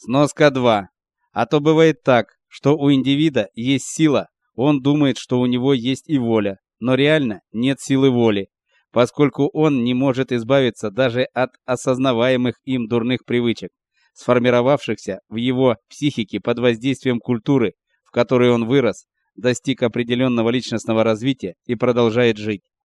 Сноска 2. А то бывает так, что у индивида есть сила, он думает, что у него есть и воля, но реально нет силы воли, поскольку он не может избавиться даже от осознаваемых им дурных привычек, сформировавшихся в его психике под воздействием культуры, в которой он вырос, достиг определенного личностного развития и продолжает жить.